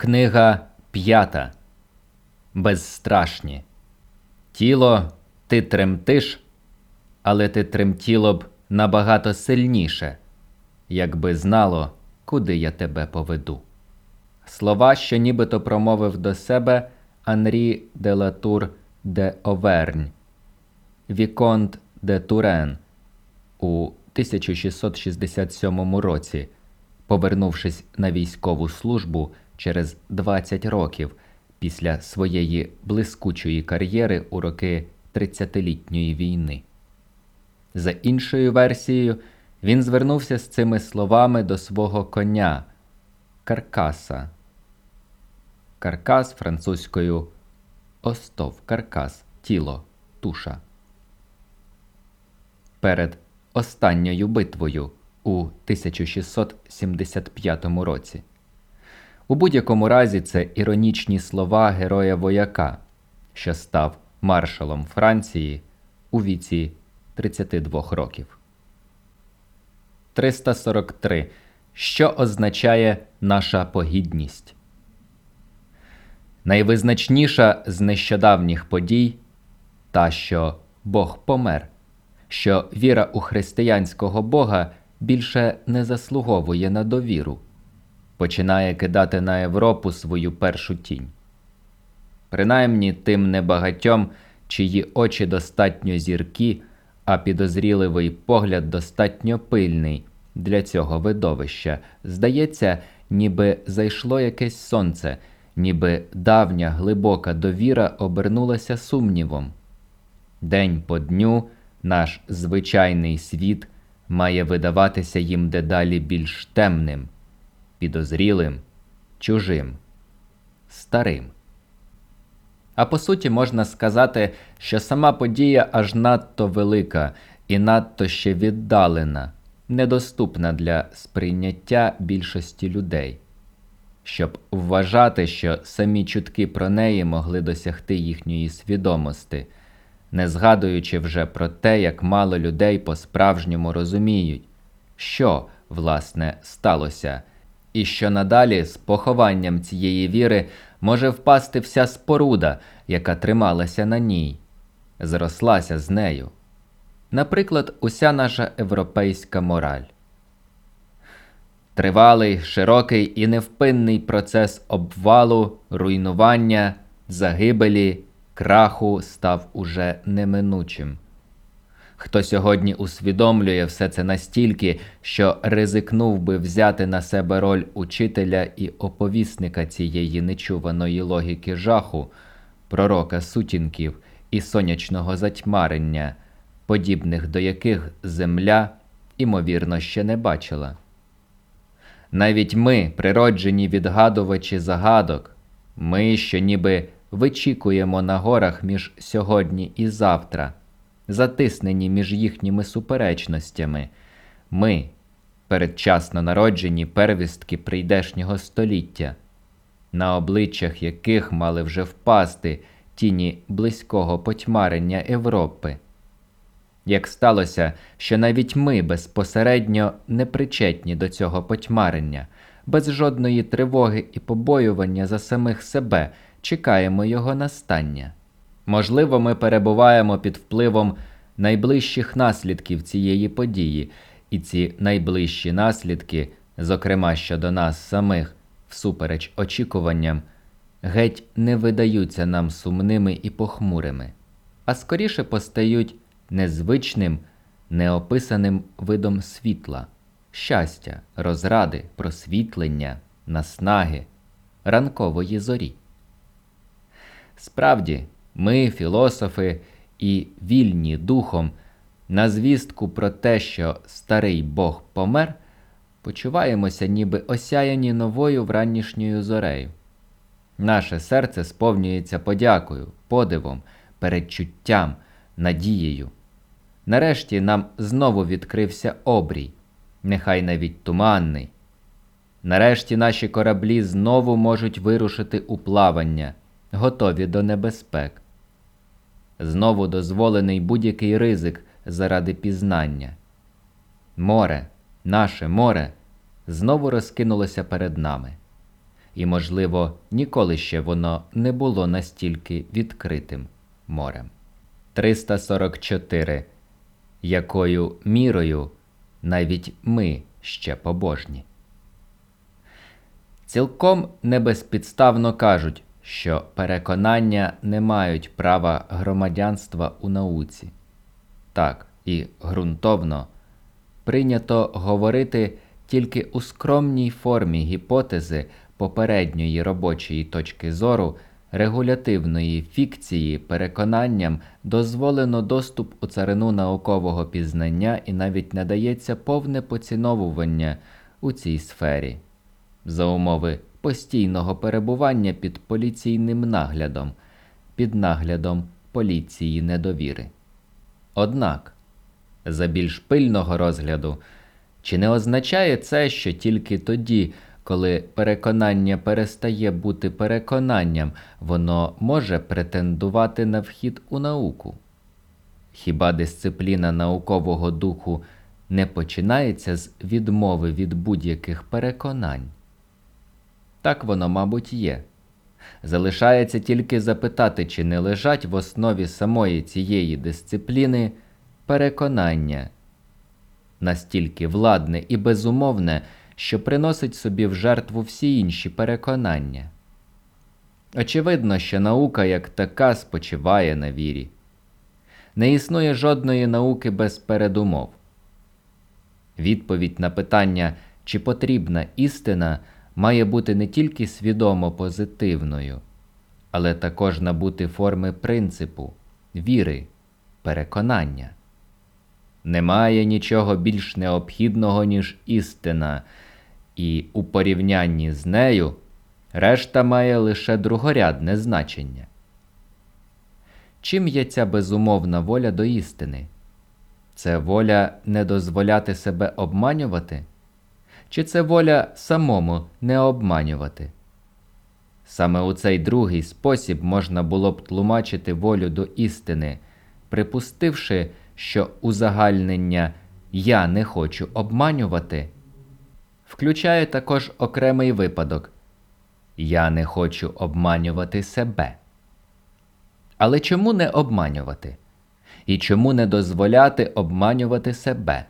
Книга п'ята. Безстрашні. Тіло ти тремтиш, але ти тремтіло б набагато сильніше, якби знало, куди я тебе поведу. Слова, що нібито промовив до себе Анрі де Латур де Овернь, Віконт де Турен у 1667 році, повернувшись на військову службу через 20 років після своєї блискучої кар'єри у роки Тридцятилітньої війни. За іншою версією, він звернувся з цими словами до свого коня Каркаса. Каркас французькою остов, каркас, тіло, туша. Перед останньою битвою у 1675 році. У будь-якому разі це іронічні слова героя вояка, що став маршалом Франції у віці 32 років. 343. Що означає наша погідність? Найвизначніша з нещодавніх подій та, що Бог помер, що віра у християнського Бога більше не заслуговує на довіру, починає кидати на Європу свою першу тінь. Принаймні тим небагатьом, чиї очі достатньо зіркі, а підозріливий погляд достатньо пильний для цього видовища, здається, ніби зайшло якесь сонце, ніби давня глибока довіра обернулася сумнівом. День по дню наш звичайний світ має видаватися їм дедалі більш темним, підозрілим, чужим, старим. А по суті, можна сказати, що сама подія аж надто велика і надто ще віддалена, недоступна для сприйняття більшості людей, щоб вважати, що самі чутки про неї могли досягти їхньої свідомості, не згадуючи вже про те, як мало людей по-справжньому розуміють, що, власне, сталося, і що надалі з похованням цієї віри може впасти вся споруда, яка трималася на ній, зрослася з нею. Наприклад, уся наша європейська мораль. Тривалий, широкий і невпинний процес обвалу, руйнування, загибелі, краху став уже неминучим. Хто сьогодні усвідомлює все це настільки, що ризикнув би взяти на себе роль учителя і оповісника цієї нечуваної логіки жаху, пророка сутінків і сонячного затьмарення, подібних до яких земля, імовірно, ще не бачила. Навіть ми, природжені відгадувачі загадок, ми, що ніби вичікуємо на горах між сьогодні і завтра затиснені між їхніми суперечностями, ми, передчасно народжені первістки прийдешнього століття, на обличчях яких мали вже впасти тіні близького потьмарення Європи. Як сталося, що навіть ми безпосередньо не причетні до цього потьмарення, без жодної тривоги і побоювання за самих себе чекаємо його настання. Можливо, ми перебуваємо під впливом найближчих наслідків цієї події, і ці найближчі наслідки, зокрема щодо нас самих, всупереч очікуванням, геть не видаються нам сумними і похмурими, а скоріше постають незвичним, неописаним видом світла, щастя, розради, просвітлення, наснаги, ранкової зорі. Справді, ми, філософи і вільні духом, на звістку про те, що старий Бог помер, почуваємося, ніби осяяні новою вранішньою зорею. Наше серце сповнюється подякою, подивом, передчуттям, надією. Нарешті нам знову відкрився обрій, нехай навіть туманний. Нарешті наші кораблі знову можуть вирушити у плавання, готові до небезпек. Знову дозволений будь-який ризик заради пізнання. Море, наше море, знову розкинулося перед нами. і, можливо, ніколи ще воно не було настільки відкритим морем. 344. Якою мірою навіть ми ще побожні? Цілком небезпідставно кажуть, що переконання не мають права громадянства у науці. Так і ґрунтовно прийнято говорити тільки у скромній формі гіпотези попередньої робочої точки зору регулятивної фікції переконанням дозволено доступ у царину наукового пізнання і навіть надається повне поціновування у цій сфері за умови постійного перебування під поліційним наглядом, під наглядом поліції недовіри. Однак, за більш пильного розгляду, чи не означає це, що тільки тоді, коли переконання перестає бути переконанням, воно може претендувати на вхід у науку? Хіба дисципліна наукового духу не починається з відмови від будь-яких переконань? Так воно, мабуть, є. Залишається тільки запитати, чи не лежать в основі самої цієї дисципліни переконання, настільки владне і безумовне, що приносить собі в жертву всі інші переконання. Очевидно, що наука як така спочиває на вірі. Не існує жодної науки без передумов. Відповідь на питання, чи потрібна істина, має бути не тільки свідомо позитивною, але також набути форми принципу, віри, переконання. Немає нічого більш необхідного, ніж істина, і у порівнянні з нею решта має лише другорядне значення. Чим є ця безумовна воля до істини? Це воля не дозволяти себе обманювати? Чи це воля самому не обманювати? Саме у цей другий спосіб можна було б тлумачити волю до істини, припустивши, що узагальнення Я не хочу обманювати включає також окремий випадок Я не хочу обманювати себе. Але чому не обманювати? І чому не дозволяти обманювати себе?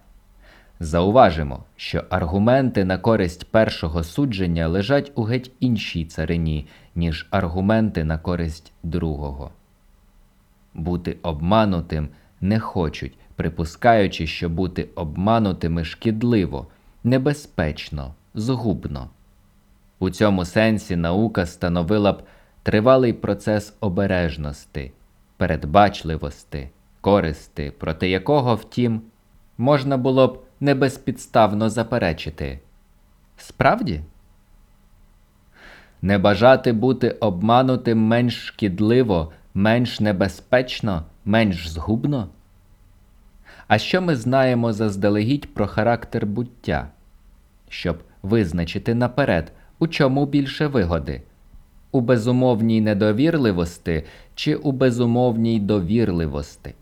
Зауважимо, що аргументи на користь першого судження лежать у геть іншій царині, ніж аргументи на користь другого. Бути обманутим не хочуть, припускаючи, що бути обманутими шкідливо, небезпечно, згубно. У цьому сенсі наука становила б тривалий процес обережності, передбачливості, користи, проти якого, втім, можна було б небезпідставно заперечити. Справді? Не бажати бути обманутим менш шкідливо, менш небезпечно, менш згубно? А що ми знаємо заздалегідь про характер буття, щоб визначити наперед, у чому більше вигоди? У безумовній недовірливості чи у безумовній довірливості?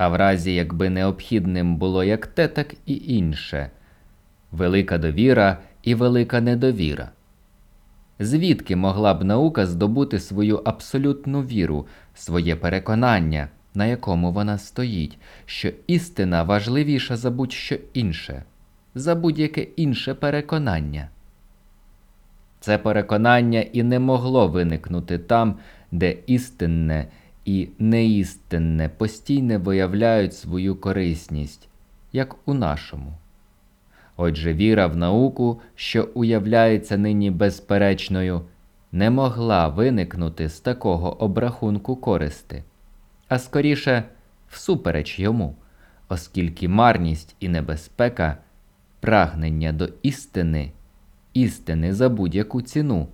А в разі, якби необхідним було як те, так і інше велика довіра і велика недовіра. Звідки могла б наука здобути свою абсолютну віру, своє переконання, на якому вона стоїть, що істина важливіша за будь-що інше, за будь-яке інше переконання? Це переконання і не могло виникнути там, де істинне і неістинне постійно виявляють свою корисність, як у нашому. Отже, віра в науку, що уявляється нині безперечною, не могла виникнути з такого обрахунку користи, а скоріше всупереч йому, оскільки марність і небезпека, прагнення до істини, істини за будь-яку ціну,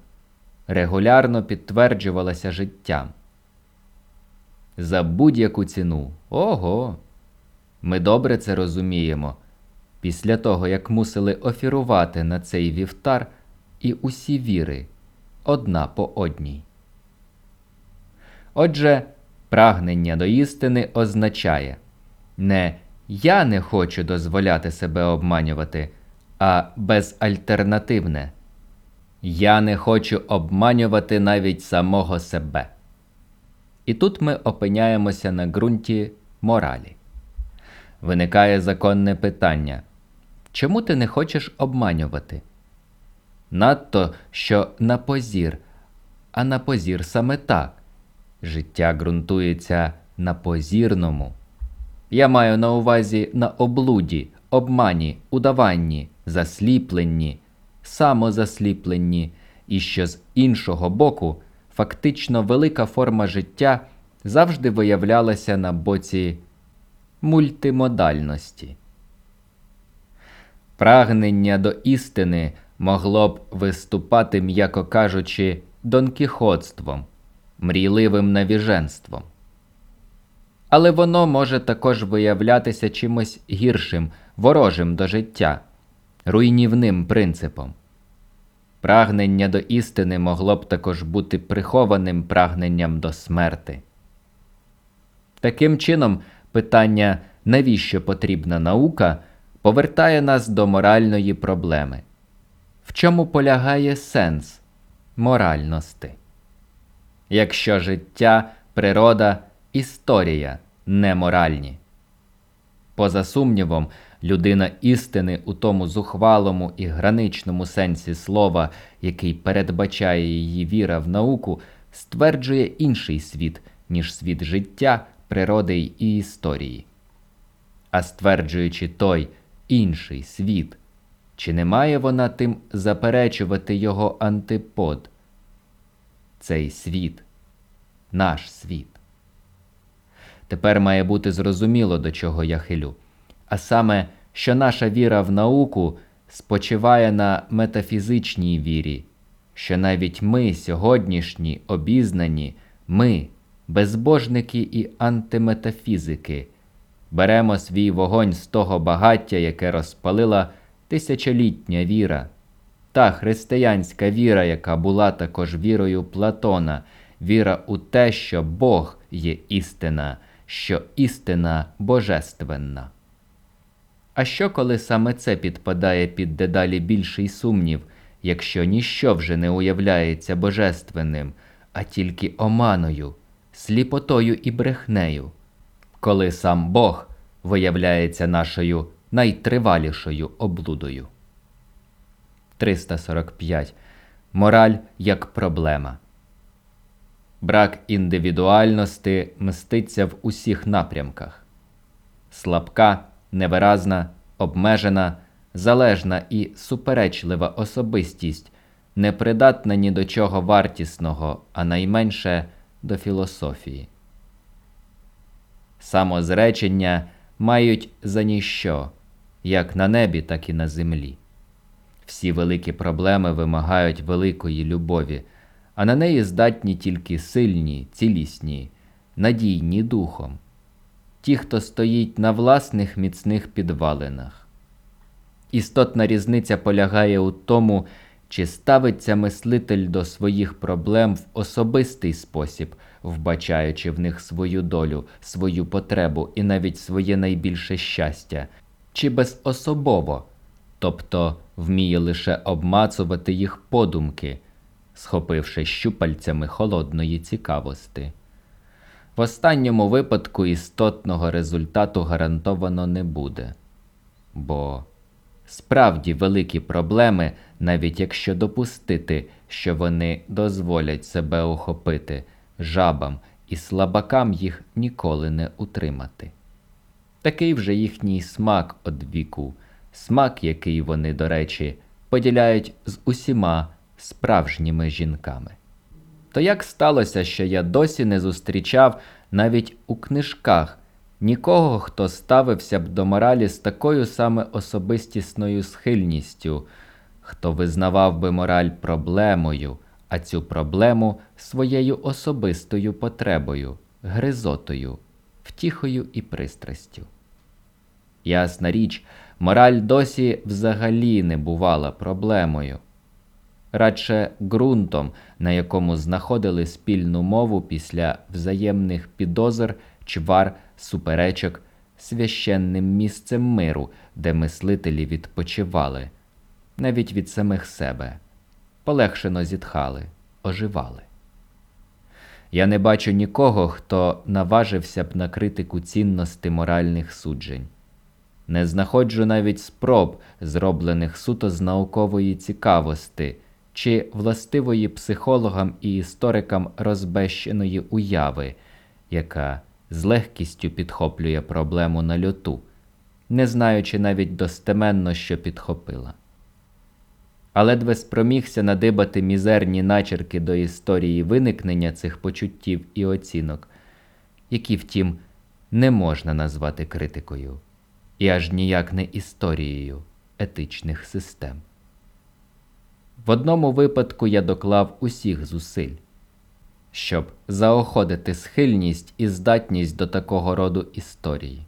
регулярно підтверджувалася життям. За будь-яку ціну. Ого! Ми добре це розуміємо після того, як мусили офірувати на цей вівтар і усі віри одна по одній. Отже, прагнення до істини означає не я не хочу дозволяти себе обманювати, а безальтернативне. Я не хочу обманювати навіть самого себе. І тут ми опиняємося на ґрунті моралі. Виникає законне питання чому ти не хочеш обманювати? Надто що на позір, а на позір саме так. Життя ґрунтується на позірному. Я маю на увазі на облуді, обмані, удаванні, засліпленні, самозасліпленні, і що з іншого боку, фактично велика форма життя завжди виявлялася на боці мультимодальності. Прагнення до істини могло б виступати, м'яко кажучи, донкіхотством, мрійливим навіженством. Але воно може також виявлятися чимось гіршим, ворожим до життя, руйнівним принципом. Прагнення до істини могло б також бути прихованим прагненням до смерти. Таким чином, питання, навіщо потрібна наука, повертає нас до моральної проблеми. В чому полягає сенс моральності? Якщо життя, природа, історія неморальні. Поза сумнівом, людина істини у тому зухвалому і граничному сенсі слова, який передбачає її віра в науку, стверджує інший світ, ніж світ життя, природи і історії. А стверджуючи той інший світ, чи не має вона тим заперечувати його антипод? Цей світ, наш світ. Тепер має бути зрозуміло, до чого я хилю, а саме, що наша віра в науку спочиває на метафізичній вірі, що навіть ми, сьогоднішні, обізнані, ми, безбожники і антиметафізики, беремо свій вогонь з того багаття, яке розпалила тисячолітня віра, та християнська віра, яка була також вірою Платона, віра у те, що Бог є істина, що істина божественна. А що, коли саме це підпадає під дедалі більший сумнів, якщо ніщо вже не уявляється божественним, а тільки оманою, сліпотою і брехнею, коли сам Бог виявляється нашою найтривалішою облудою? 345. Мораль як проблема. Брак індивідуальності мститься в усіх напрямках. Слабка, невиразна, обмежена, залежна і суперечлива особистість непридатна ні до чого вартісного, а найменше до філософії. Самозречення мають за ніщо, як на небі, так і на землі. Всі великі проблеми вимагають великої любові, а на неї здатні тільки сильні, цілісні, надійні духом, ті, хто стоїть на власних міцних підвалинах. Істотна різниця полягає у тому, чи ставиться мислитель до своїх проблем в особистий спосіб, вбачаючи в них свою долю, свою потребу і навіть своє найбільше щастя, чи безособово, тобто вміє лише обмацувати їх подумки, схопивши щупальцями холодної цікавости. В останньому випадку істотного результату гарантовано не буде, бо справді великі проблеми, навіть якщо допустити, що вони дозволять себе охопити жабам і слабакам їх ніколи не утримати. Такий вже їхній смак од віку, смак, який вони, до речі, поділяють з усіма справжніми жінками. То як сталося, що я досі не зустрічав навіть у книжках нікого, хто ставився б до моралі з такою саме особистісною схильністю, хто визнавав би мораль проблемою, а цю проблему своєю особистою потребою, гризотою, втіхою і пристрастю. Ясна річ, мораль досі взагалі не бувала проблемою, радше ґрунтом, на якому знаходили спільну мову після взаємних підозр, чвар, суперечок, священним місцем миру, де мислителі відпочивали, навіть від самих себе, полегшено зітхали, оживали. Я не бачу нікого, хто наважився б на критику цінності моральних суджень. Не знаходжу навіть спроб, зроблених суто з наукової цікавості чи властивої психологам і історикам розбещеної уяви, яка з легкістю підхоплює проблему на льоту, не знаючи навіть достеменно, що підхопила. А ледве спромігся надибати мізерні начерки до історії виникнення цих почуттів і оцінок, які, втім, не можна назвати критикою і аж ніяк не історією етичних систем. В одному випадку я доклав усіх зусиль, щоб заохотити схильність і здатність до такого роду історії.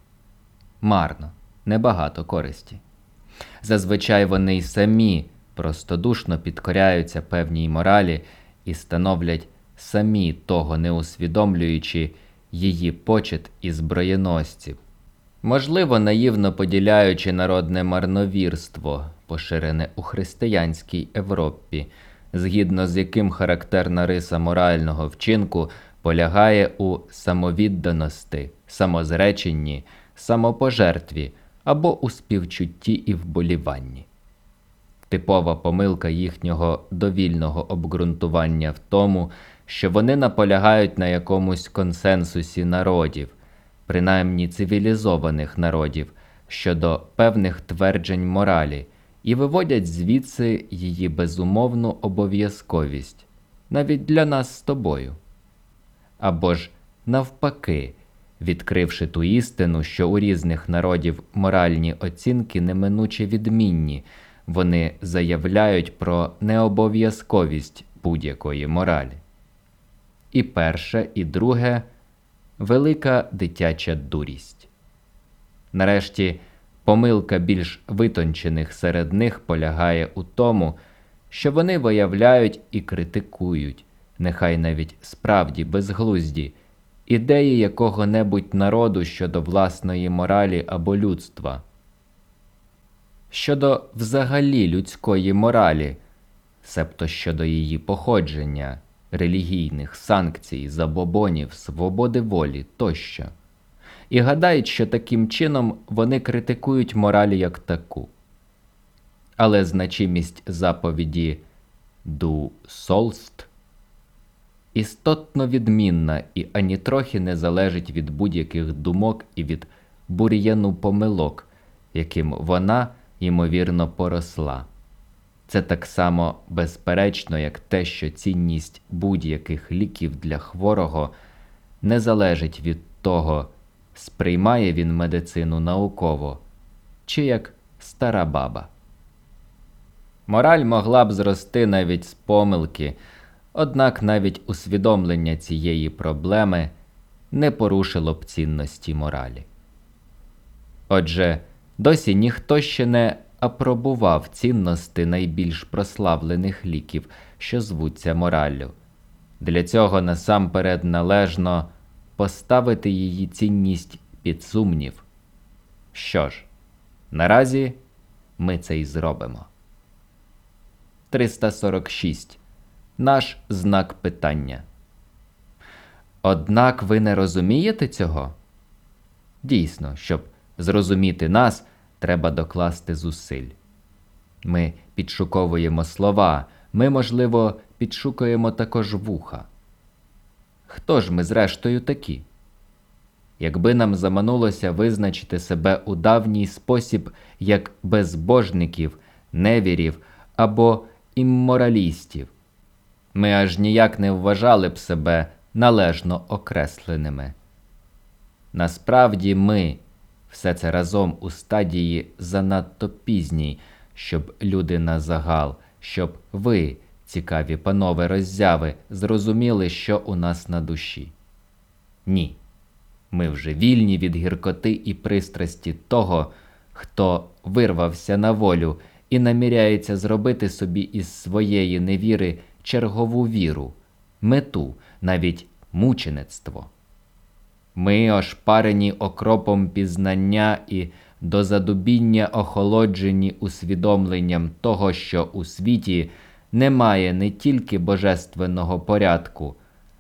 Марно, небагато користі. Зазвичай вони й самі простодушно підкоряються певній моралі і становлять самі того не усвідомлюючи її почет і зброєносців можливо, наївно поділяючи народне марновірство, поширене у християнській Європі, згідно з яким характерна риса морального вчинку полягає у самовідданості, самозреченні, самопожертві або у співчутті і вболіванні. Типова помилка їхнього довільного обґрунтування в тому, що вони наполягають на якомусь консенсусі народів, принаймні цивілізованих народів щодо певних тверджень моралі і виводять звідси її безумовну обов'язковість навіть для нас з тобою. Або ж, навпаки, відкривши ту істину, що у різних народів моральні оцінки неминуче відмінні, вони заявляють про необов'язковість будь-якої моралі. І перше, і друге велика дитяча дурість. Нарешті, помилка більш витончених серед них полягає у тому, що вони виявляють і критикують, нехай навіть справді безглузді, ідеї якого-небудь народу щодо власної моралі або людства. Щодо взагалі людської моралі, себто щодо її походження релігійних санкцій, забобонів, свободи волі тощо, і гадають, що таким чином вони критикують моралі як таку. Але значимість заповіді ду солст істотно відмінна і ані трохи не залежить від будь-яких думок і від бур'яну помилок, яким вона, ймовірно, поросла. Це так само безперечно, як те, що цінність будь-яких ліків для хворого не залежить від того, сприймає він медицину науково, чи як стара баба. Мораль могла б зрости навіть з помилки, однак навіть усвідомлення цієї проблеми не порушило б цінності моралі. Отже, досі ніхто ще не апробував цінності найбільш прославлених ліків, що звуться мораллю. Для цього насамперед належно поставити її цінність під сумнів. Що ж, наразі ми це й зробимо. 346. Наш знак питання. Однак ви не розумієте цього? Дійсно, щоб зрозуміти нас, треба докласти зусиль. Ми підшуковуємо слова, ми, можливо, підшукуємо також вуха. Хто ж ми, зрештою, такі? Якби нам заманулося визначити себе у давній спосіб як безбожників, невірів або імморалістів, ми аж ніяк не вважали б себе належно окресленими. Насправді ми, все це разом у стадії занадто пізній, щоб люди на загал, щоб ви, цікаві панове роззяви, зрозуміли, що у нас на душі. Ні. Ми вже вільні від гіркоти і пристрасті того, хто вирвався на волю і наміряється зробити собі із своєї невіри чергову віру, мету, навіть мучеництво. Ми, ошпарені окропом пізнання і до задубіння охолоджені усвідомленням того, що у світі немає не тільки божественного порядку,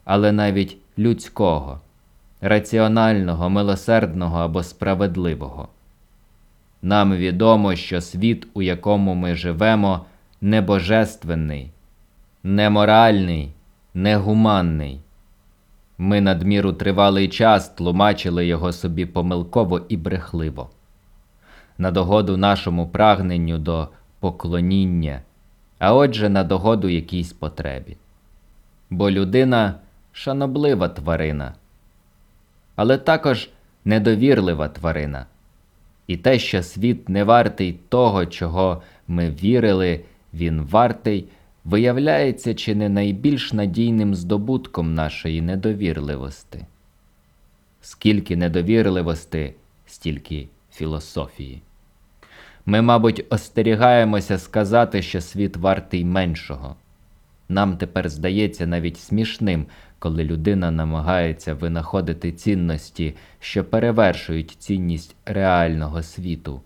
але навіть людського, раціонального, милосердного або справедливого. Нам відомо, що світ, у якому ми живемо, небожественний, неморальний, негуманний. Ми надміру тривалий час тлумачили його собі помилково і брехливо. На догоду нашому прагненню до поклоніння, а отже, на догоду якійсь потребі. Бо людина шаноблива тварина, але також недовірлива тварина. І те, що світ не вартий того, чого ми вірили, він вартий, виявляється чи не найбільш надійним здобутком нашої недовірливості. Скільки недовірливості, стільки філософії. Ми, мабуть, остерігаємося сказати, що світ вартий меншого. Нам тепер здається навіть смішним, коли людина намагається винаходити цінності, що перевершують цінність реального світу.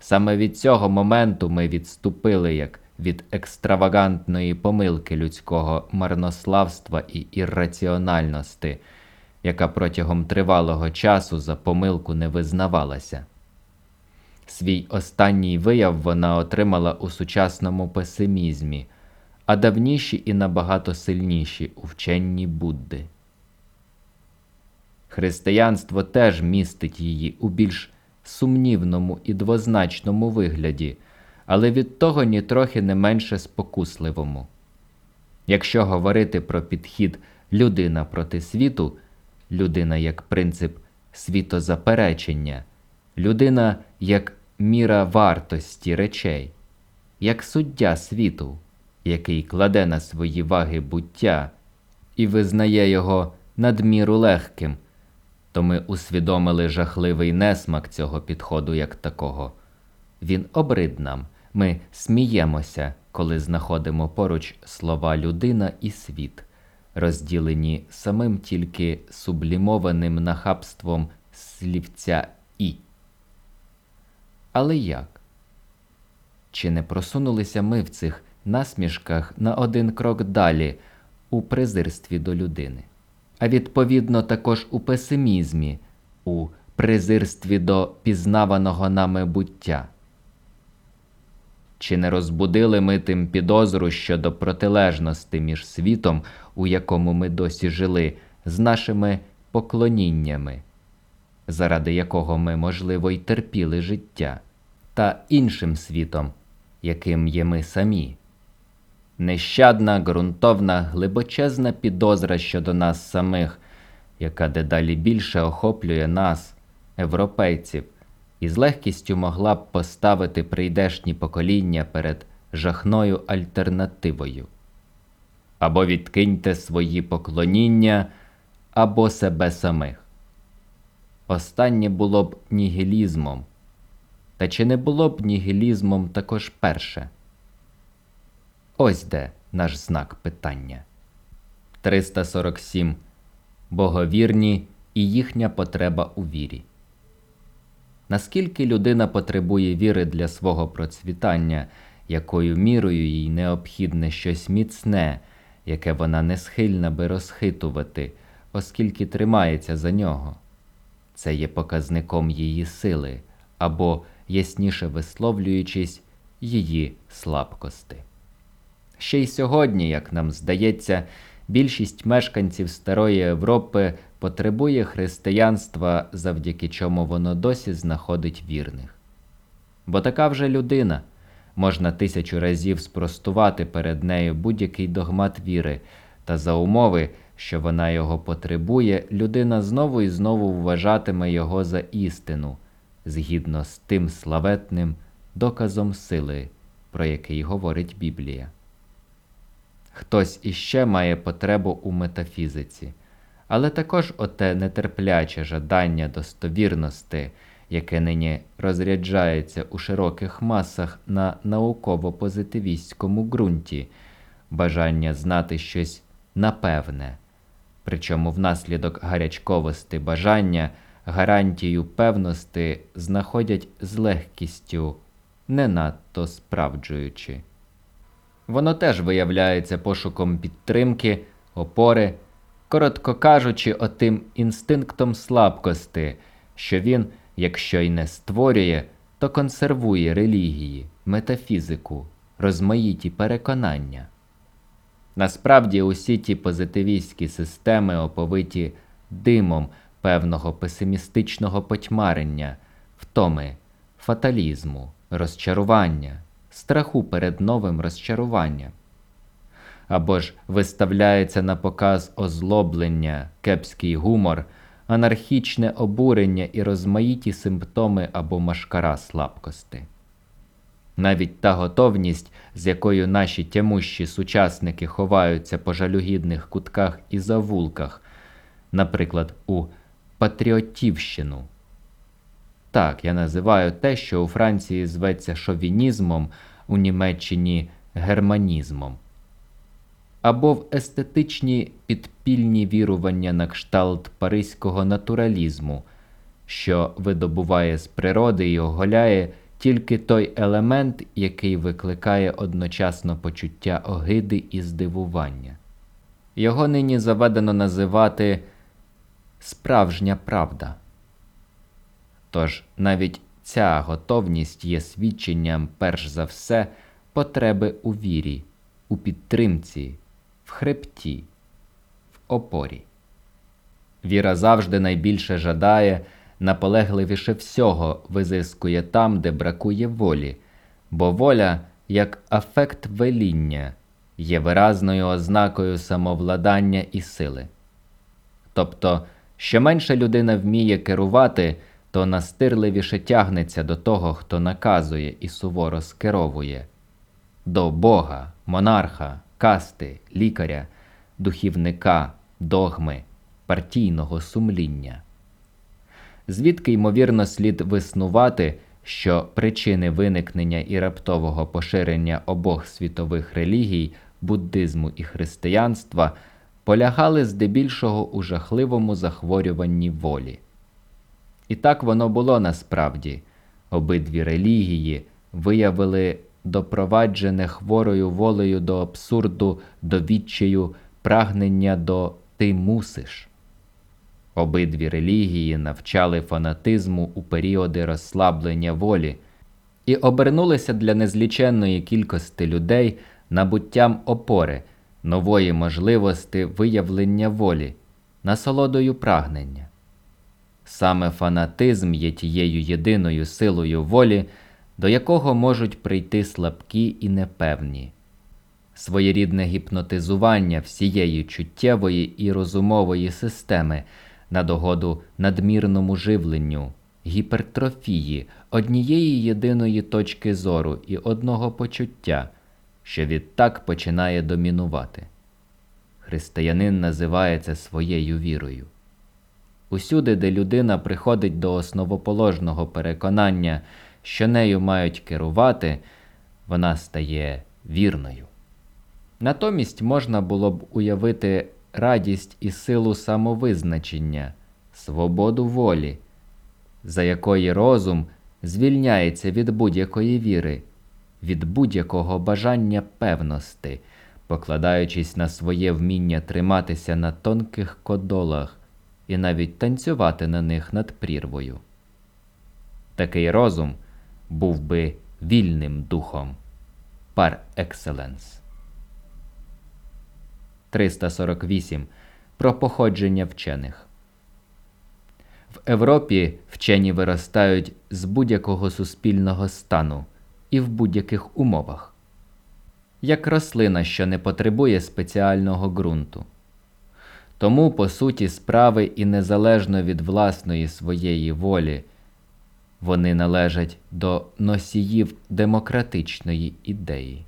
Саме від цього моменту ми відступили як від екстравагантної помилки людського марнославства і ірраціональності, яка протягом тривалого часу за помилку не визнавалася. Свій останній вияв вона отримала у сучасному песимізмі, а давніші і набагато сильніші у вченні Будди. Християнство теж містить її у більш сумнівному і двозначному вигляді, але від того нітрохи не менше спокусливому. Якщо говорити про підхід людина проти світу, людина як принцип світозаперечення, людина як міра вартості речей, як суддя світу, який кладе на свої ваги буття і визнає його надміру легким, то ми усвідомили жахливий несмак цього підходу як такого. Він обрид нам, ми сміємося, коли знаходимо поруч слова людина і світ, розділені самим тільки сублімованим нахабством слівця і. Але як? Чи не просунулися ми в цих насмішках на один крок далі у презирстві до людини, а відповідно також у песимізмі, у презирстві до пізнаваного нами буття? Чи не розбудили ми тим підозру щодо протилежності між світом, у якому ми досі жили, з нашими поклоніннями, заради якого ми, можливо, й терпіли життя, та іншим світом, яким є ми самі? Нещадна, ґрунтовна, глибочезна підозра щодо нас самих, яка дедалі більше охоплює нас, європейців і з легкістю могла б поставити прийдешні покоління перед жахною альтернативою. Або відкиньте свої поклоніння, або себе самих. Останнє було б нігілізмом. Та чи не було б нігілізмом також перше? Ось де наш знак питання. 347. Боговірні і їхня потреба у вірі. Наскільки людина потребує віри для свого процвітання, якою мірою їй необхідне щось міцне, яке вона не схильна би розхитувати, оскільки тримається за нього? Це є показником її сили або, ясніше висловлюючись, її слабкости. Ще й сьогодні, як нам здається, більшість мешканців Старої Європи потребує християнства, завдяки чому воно досі знаходить вірних. Бо така вже людина можна тисячу разів спростувати перед нею будь-який догмат віри, та за умови, що вона його потребує, людина знову і знову вважатиме його за істину, згідно з тим славетним доказом сили, про який говорить Біблія. Хтось іще має потребу у метафізиці але також оте нетерпляче жадання достовірності, яке нині розряджається у широких масах на науково-позитивістському ґрунті, бажання знати щось напевне, причому внаслідок гарячковості бажання гарантію певності знаходять з легкістю, не надто справджуючи. Воно теж виявляється пошуком підтримки, опори, коротко кажучи, отим інстинктом слабкости, що він, якщо й не створює, то консервує релігії, метафізику, розмаїті переконання. Насправді усі ті позитивістські системи оповиті димом певного песимістичного потьмарення, втоми, фаталізму, розчарування, страху перед новим розчаруванням. Або ж виставляється на показ озлоблення, кепський гумор, анархічне обурення і розмаїті симптоми або машкара слабкости. Навіть та готовність, з якою наші тямущі сучасники ховаються по жалюгідних кутках і завулках, наприклад, у патріотівщину. Так, я називаю те, що у Франції зветься шовінізмом, у Німеччині германізмом, або в естетичні підпільні вірування на кшталт паризького натуралізму, що видобуває з природи і оголяє тільки той елемент, який викликає одночасно почуття огиди і здивування. Його нині заведено називати справжня правда. Тож навіть ця готовність є свідченням, перш за все, потреби у вірі, у підтримці, в хребті, в опорі. Віра завжди найбільше жадає, наполегливіше всього визискує там, де бракує волі, бо воля, як афект веління, є виразною ознакою самовладання і сили. Тобто, що менше людина вміє керувати, то настирливіше тягнеться до того, хто наказує і суворо скеровує, до Бога, монарха, касти, лікаря, духівника, догми, партійного сумління. Звідки, ймовірно, слід виснувати, що причини виникнення і раптового поширення обох світових релігій, буддизму і християнства полягали здебільшого у жахливому захворюванні волі. І так воно було насправді. Обидві релігії виявили допроваджене хворою волею до абсурду, до відчаю, прагнення до ти мусиш. Обидві релігії навчали фанатизму у періоди розслаблення волі і обернулися для незліченної кількості людей набуттям опори, нової можливості виявлення волі, насолодою прагнення. Саме фанатизм є тією єдиною силою волі, до якого можуть прийти слабкі і непевні. Своєрідне гіпнотизування всієї чуттєвої і розумової системи на догоду надмірному живленню, гіпертрофії однієї єдиної точки зору і одного почуття, що відтак починає домінувати. Християнин називає це своєю вірою. Усюди, де людина приходить до основоположного переконання, що нею мають керувати, вона стає вірною. Натомість можна було б уявити радість і силу самовизначення, свободу волі, за якої розум звільняється від будь-якої віри, від будь-якого бажання певності, покладаючись на своє вміння триматися на тонких кодолах і навіть танцювати на них над прірвою. Такий розум був би вільним духом пар екселенс. 348. Про походження вчених. В Європі вчені виростають з будь-якого суспільного стану і в будь-яких умовах, як рослина, що не потребує спеціального ґрунту. Тому, по суті, справи і незалежно від власної своєї волі, вони належать до носіїв демократичної ідеї.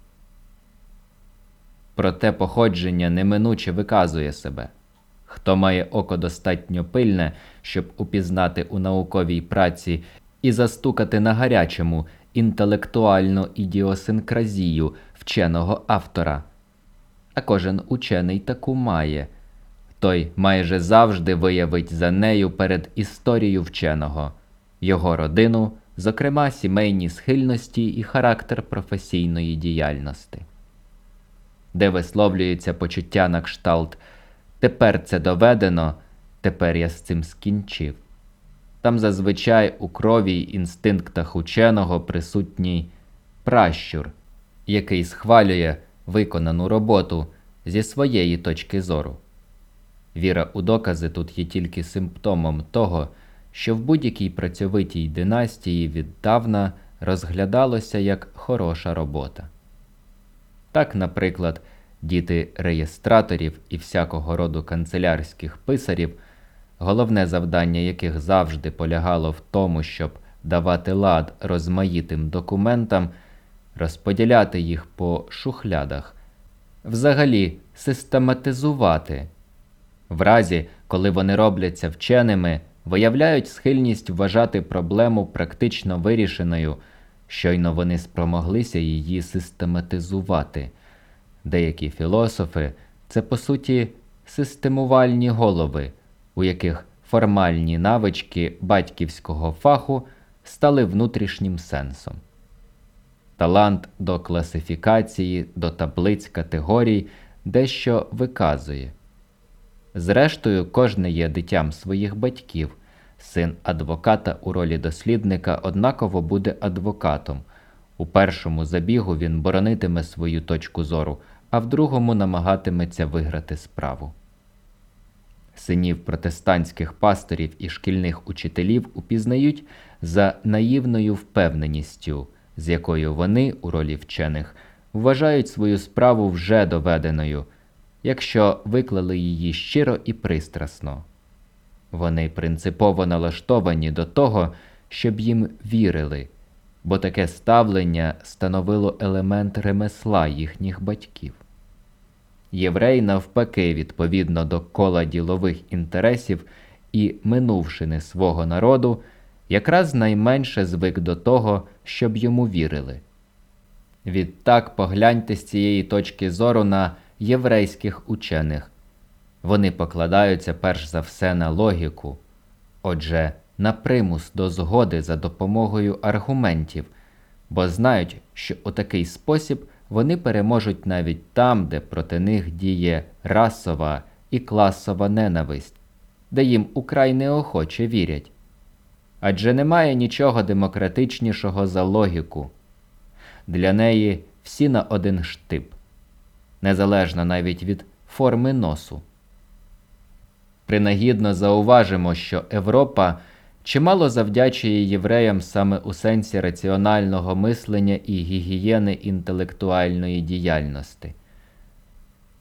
Проте походження неминуче виказує себе. Хто має око достатньо пильне, щоб упізнати у науковій праці і застукати на гарячому інтелектуальну ідіосинкразію вченого автора, а кожен учений таку має, той майже завжди виявить за нею перед історією вченого, його родину, зокрема сімейні схильності і характер професійної діяльності. Де висловлюється почуття на кшталт Тепер це доведено, тепер я з цим скінчив. Там зазвичай у крові й інстинктах ученого присутній пращур, який схвалює виконану роботу зі своєї точки зору. Віра у докази тут є тільки симптомом того, що в будь-якій працьовитій династії віддавна розглядалося як хороша робота. Так, наприклад, діти реєстраторів і всякого роду канцелярських писарів, головне завдання яких завжди полягало в тому, щоб давати лад розмаїтим документам, розподіляти їх по шухлядах, взагалі систематизувати. В разі, коли вони робляться вченими, виявляють схильність вважати проблему практично вирішеною, щойно вони спромоглися її систематизувати. Деякі філософи це по суті системувальні голови, у яких формальні навички батьківського фаху стали внутрішнім сенсом. Талант до класифікації, до таблиць категорій дещо виказує. Зрештою, кожне є дитям своїх батьків. Син адвоката у ролі дослідника однаково буде адвокатом. У першому забігу він боронитиме свою точку зору, а в другому намагатиметься виграти справу. Синів протестантських пасторів і шкільних учителів упізнають за наївною впевненістю, з якою вони, у ролі вчених, вважають свою справу вже доведеною, якщо виклали її щиро і пристрасно. Вони принципово налаштовані до того, щоб їм вірили, бо таке ставлення становило елемент ремесла їхніх батьків. Єврей, навпаки, відповідно до кола ділових інтересів і минувшини свого народу, якраз найменше звик до того, щоб йому вірили. Відтак погляньте з цієї точки зору на єврейських учених. Вони покладаються перш за все на логіку, отже, на примус до згоди за допомогою аргументів, бо знають, що у такий спосіб вони переможуть навіть там, де проти них діє расова і класова ненависть, де їм украй неохоче вірять. Адже немає нічого демократичнішого за логіку. Для неї всі на один штип, незалежно навіть від форми носу. Принагідно зауважимо, що Європа чимало завдячує євреям саме у сенсі раціонального мислення і гігієни інтелектуальної діяльності.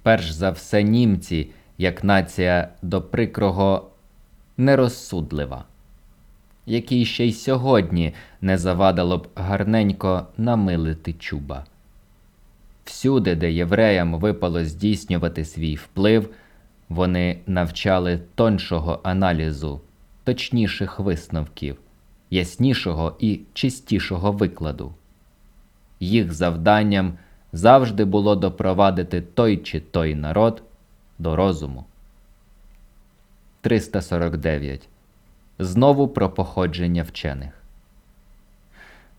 Перш за все, німці, як нація до прикрого нерозсудлива, якій ще й сьогодні не завадило б гарненько намилити чуба. Всюди, де євреям випало здійснювати свій вплив, вони навчали тоншого аналізу точніших висновків, яснішого і чистішого викладу. Їх завданням завжди було допровадити той чи той народ до розуму. 349. Знову про походження вчених.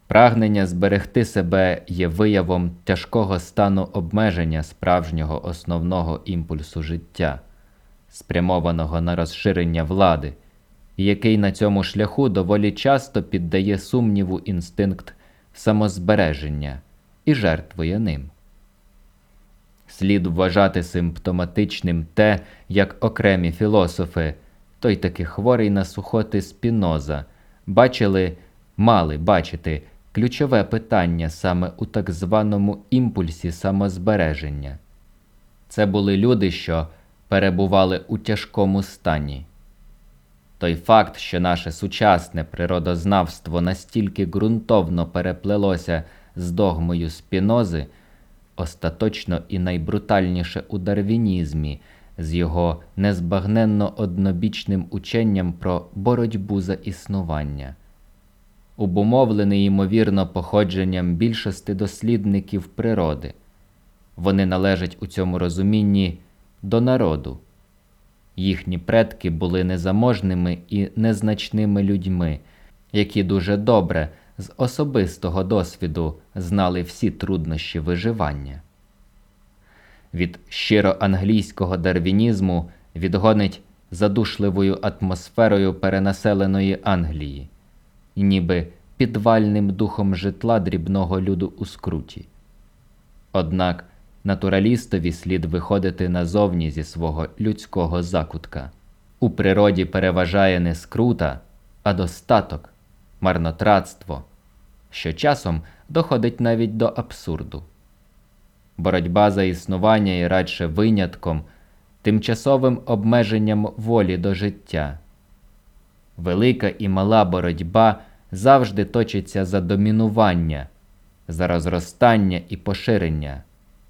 Прагнення зберегти себе є виявом тяжкого стану обмеження справжнього основного імпульсу життя, спрямованого на розширення влади який на цьому шляху доволі часто піддає сумніву інстинкт самозбереження і жертвує ним. Слід вважати симптоматичним те, як окремі філософи, той таки хворий на сухоти спіноза, бачили, мали бачити ключове питання саме у так званому імпульсі самозбереження. Це були люди, що перебували у тяжкому стані. Той факт, що наше сучасне природознавство настільки ґрунтовно переплелося з догмою спінози, остаточно і найбрутальніше у дарвінізмі, з його незбагненно однобічним ученням про боротьбу за існування, обумовлений ймовірно походженням більшості дослідників природи. Вони належать у цьому розумінні до народу. Їхні предки були незаможними і незначними людьми, які дуже добре з особистого досвіду знали всі труднощі виживання. від щиро англійського дарвінізму відгонить задушливою атмосферою перенаселеної Англії, ніби підвальним духом житла дрібного люду у скруті. Однак натуралістові слід виходити назовні зі свого людського закутка. У природі переважає не скрута, а достаток, марнотратство, що часом доходить навіть до абсурду. Боротьба за існування є радше винятком, тимчасовим обмеженням волі до життя. Велика і мала боротьба завжди точиться за домінування, за розростання і поширення,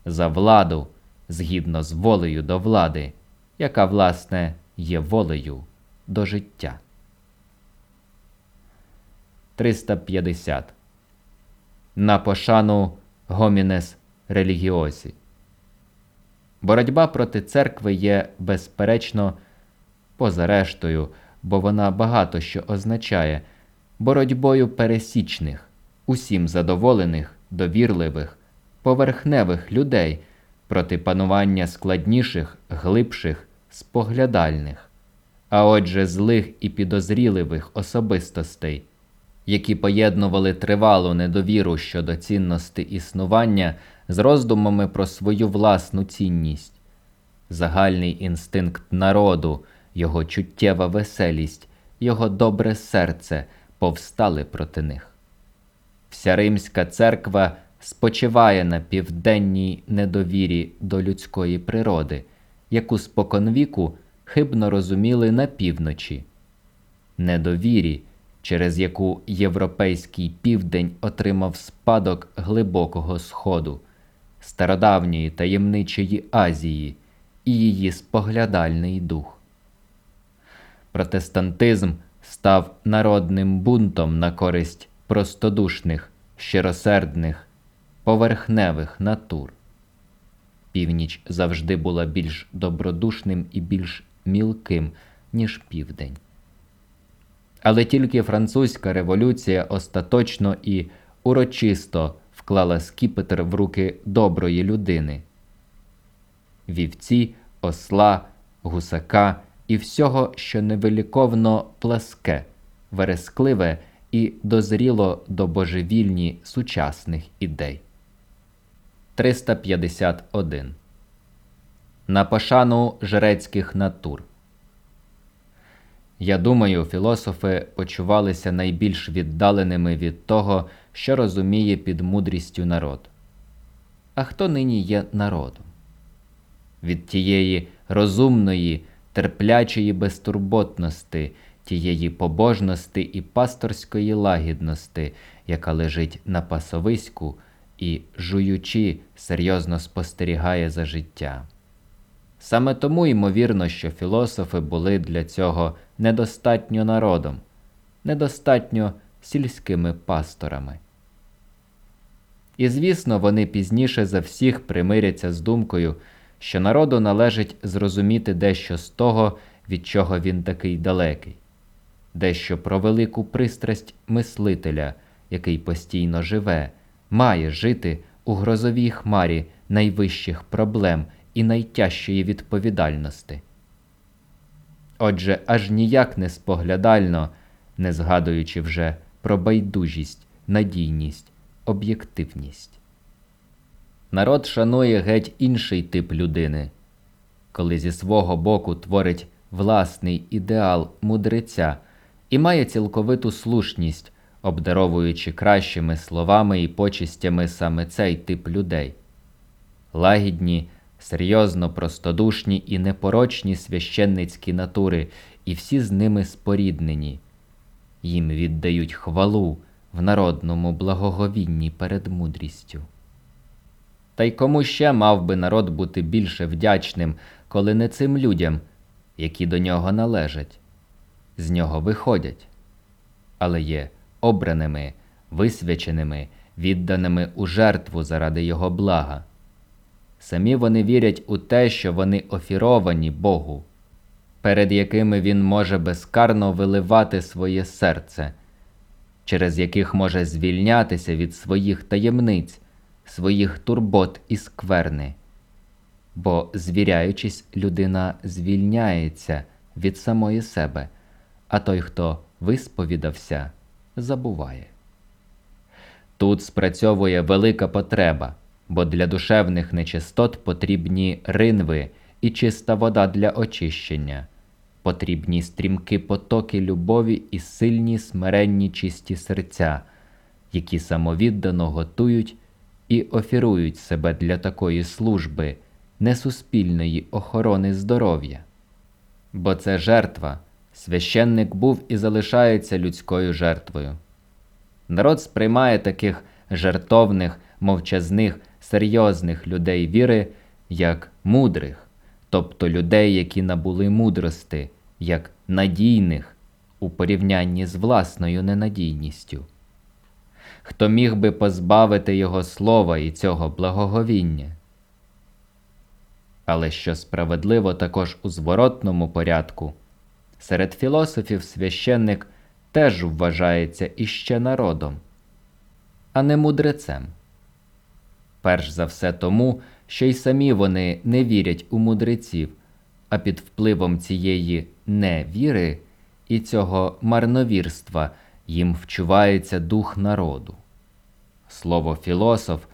за владу згідно з волею до влади, яка, власне, є волею до життя. 350. На пошану гомінес релігіозі. Боротьба проти церкви є, безперечно, поза рештою, бо вона багато що означає боротьбою пересічних, усім задоволених, довірливих, поверхневих людей проти панування складніших, глибших, споглядальних, а отже, злих і підозріливих особистостей, які поєднували тривалу недовіру щодо цінності існування з роздумами про свою власну цінність, загальний інстинкт народу, його чуттєва веселість, його добре серце повстали проти них. Вся римська церква спочиває на південній недовірі до людської природи, яку споконвіку хибно розуміли на півночі, недовірі, через яку європейський південь отримав спадок глибокого сходу, стародавньої таємничої Азії і її споглядальний дух. Протестантизм став народним бунтом на користь простодушних, щиросердних, поверхневих натур. Північ завжди була більш добродушним і більш мілким, ніж південь. Але тільки французька революція остаточно і урочисто вклала скіпетр в руки доброї людини. Вівці, осла, гусака і всього, що невеликовно пласке, верескливе і дозріло до божевільні сучасних ідей. 351. На пошану жрецьких натур. Я думаю, філософи почувалися найбільш віддаленими від того, що розуміє під мудрістю народ. А хто нині є народом? Від тієї розумної, терплячої безтурботності, тієї побожності і пасторської лагідності, яка лежить на пасовиську і, жуючи, серйозно спостерігає за життя. Саме тому ймовірно, що філософи були для цього недостатньо народом, недостатньо сільськими пасторами. І, звісно, вони пізніше за всіх примиряться з думкою, що народу належить зрозуміти дещо з того, від чого він такий далекий, дещо про велику пристрасть мислителя, який постійно живе, має жити у грозовій хмарі найвищих проблем і найтяжчої відповідальності. Отже, аж ніяк не споглядально, не згадуючи вже про байдужість, надійність, об'єктивність. Народ шанує геть інший тип людини, коли зі свого боку творить власний ідеал мудреця і має цілковиту слушність, обдаровуючи кращими словами і почистями саме цей тип людей. Лагідні, серйозно простодушні і непорочні священницькі натури, і всі з ними споріднені, їм віддають хвалу в народному благоговінні перед мудрістю. Та й кому ще мав би народ бути більше вдячним, коли не цим людям, які до нього належать, з нього виходять, але є обраними, висвяченими, відданими у жертву заради його блага. Самі вони вірять у те, що вони офіровані Богу, перед якими він може безкарно виливати своє серце, через яких може звільнятися від своїх таємниць, своїх турбот і скверни. бо, звіряючись, людина звільняється від самої себе, а той, хто висповідався, забуває. Тут спрацьовує велика потреба, бо для душевних нечистот потрібні ринви і чиста вода для очищення, потрібні стрімкі потоки любові і сильні смиренні чисті серця, які самовіддано готують і офірують себе для такої служби, несуспільної охорони здоров'я. Бо це жертва, священник був і залишається людською жертвою. Народ сприймає таких жертовних, мовчазних, серйозних людей віри як мудрих, тобто людей, які набули мудрости, як надійних у порівнянні з власною ненадійністю. Хто міг би позбавити його слова і цього благоговіння? Але що справедливо також у зворотному порядку, серед філософів священник теж вважається іще народом, а не мудрецем. Перш за все тому, що й самі вони не вірять у мудреців, а під впливом цієї невіри і цього марновірства їм вчувається дух народу. Слово філософ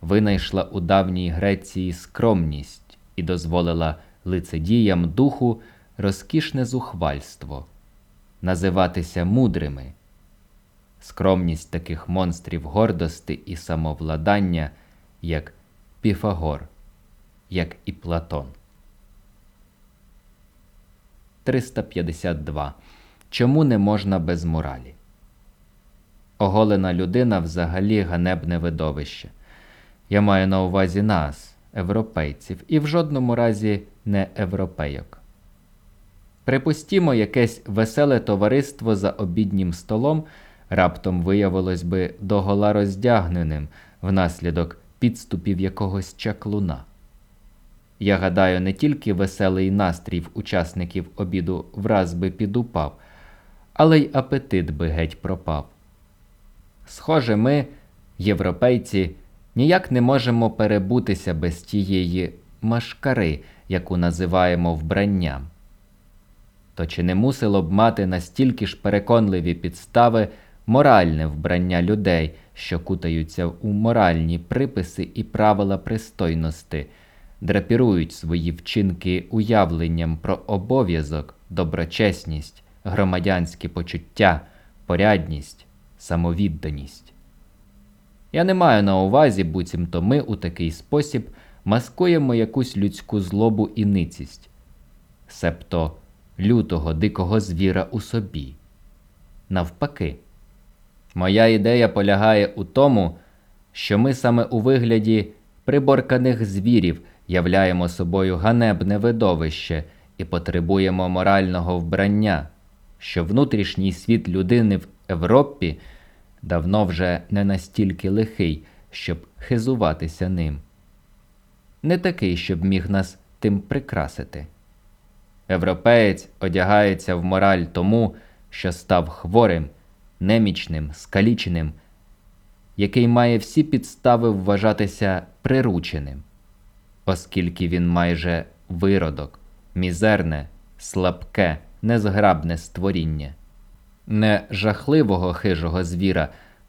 винайшла у давній Греції скромність і дозволила лицедіям духу розкішне зухвальство називатися мудрими. Скромність таких монстрів гордости і самовладання, як Піфагор, як і Платон. 352. Чому не можна без моралі? Оголена людина взагалі ганебне видовище. Я маю на увазі нас, європейців, і в жодному разі не європейок. Припустімо, якесь веселе товариство за обіднім столом раптом виявилось би догола роздягненим внаслідок підступів якогось чаклуна. Я гадаю, не тільки веселий настрій в учасників обіду враз би підупав, але й апетит би геть пропав. Схоже, ми, європейці, ніяк не можемо перебутися без тієї машкари, яку називаємо вбранням. То чи не мусило б мати настільки ж переконливі підстави моральне вбрання людей, що кутаються у моральні приписи і правила пристойності, драпірують свої вчинки уявленням про обов'язок, доброчесність, громадянські почуття, порядність, самовідданість? Я не маю на увазі, буцімто ми у такий спосіб маскуємо якусь людську злобу і ницість, себто лютого дикого звіра у собі. Навпаки, моя ідея полягає у тому, що ми саме у вигляді приборканих звірів являємо собою ганебне видовище і потребуємо морального вбрання, що внутрішній світ людини в Європі давно вже не настільки лихий, щоб хизуватися ним, не такий, щоб міг нас тим прикрасити. Європеєць одягається в мораль тому, що став хворим, немічним, скаліченим, який має всі підстави вважатися прирученим, оскільки він майже виродок, мізерне, слабке, незграбне створіння, не жахливого хижого звіра,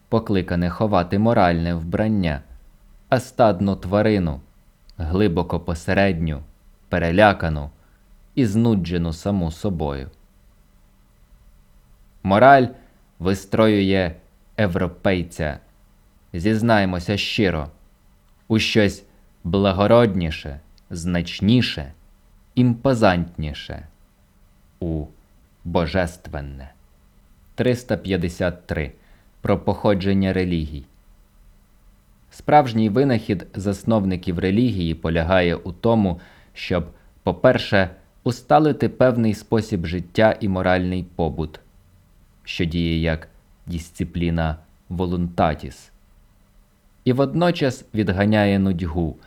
покликане ховати моральне вбрання, а стадну тварину, глибоко посередню, перелякану і знуджену саму собою. Мораль вистроює європейця, зізнаємося щиро, у щось благородніше, значніше, імпозантніше, у божественне. 353. Про походження релігій. Справжній винахід засновників релігії полягає у тому, щоб, по-перше, усталити певний спосіб життя і моральний побут, що діє як дисципліна волунтатіс, і водночас відганяє нудьгу,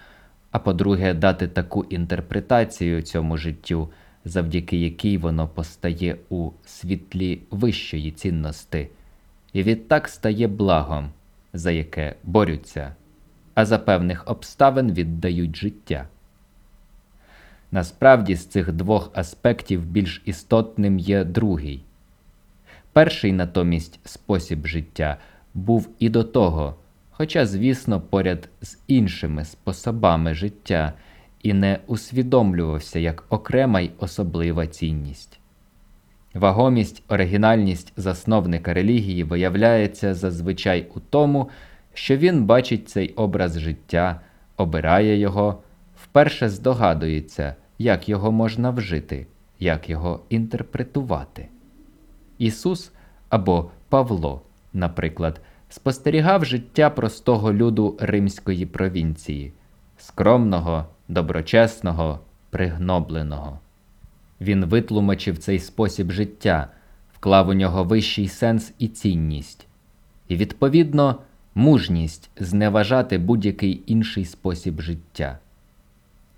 а по-друге, дати таку інтерпретацію цьому життю, завдяки якій воно постає у світлі вищої цінності, і відтак стає благом, за яке борються, а за певних обставин віддають життя. Насправді з цих двох аспектів більш істотним є другий. Перший натомість спосіб життя був і до того, хоча, звісно, поряд з іншими способами життя і не усвідомлювався як окрема й особлива цінність. Вагомість, оригінальність засновника релігії виявляється зазвичай у тому, що він бачить цей образ життя, обирає його, вперше здогадується, як його можна вжити, як його інтерпретувати. Ісус або Павло, наприклад, спостерігав життя простого люду римської провінції, скромного, доброчесного, пригнобленого. Він витлумачив цей спосіб життя, вклав у нього вищий сенс і цінність, і, відповідно, мужність зневажати будь-який інший спосіб життя,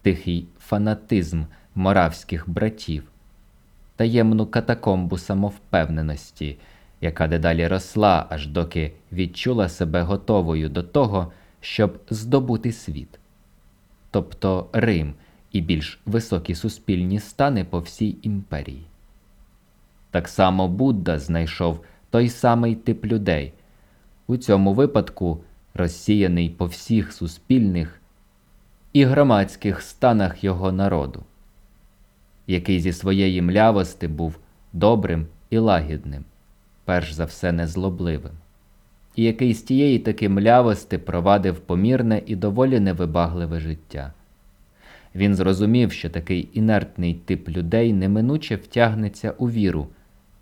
тихий фанатизм моравських братів, таємну катакомбу самовпевненості, яка дедалі росла, аж доки відчула себе готовою до того, щоб здобути світ, тобто Рим і більш високі суспільні стани по всій імперії. Так само Будда знайшов той самий тип людей, у цьому випадку розсіяний по всіх суспільних і громадських станах його народу, який зі своєї млявости був добрим і лагідним, перш за все незлобливим, і який з тієї таки млявости провадив помірне і доволі невибагливе життя. Він зрозумів, що такий інертний тип людей неминуче втягнеться у віру,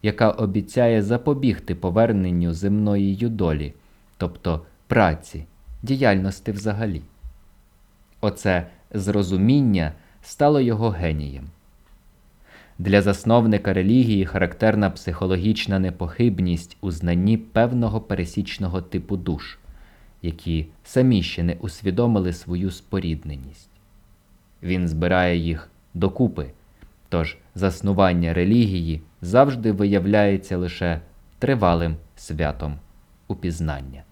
яка обіцяє запобігти поверненню земної юдолі, тобто праці, діяльності взагалі. Оце зрозуміння стало його генієм. Для засновника релігії характерна психологічна непохибність у знанні певного пересічного типу душ, які самі ще не усвідомили свою спорідненість він збирає їх докупи, тож заснування релігії завжди виявляється лише тривалим святом упізнання.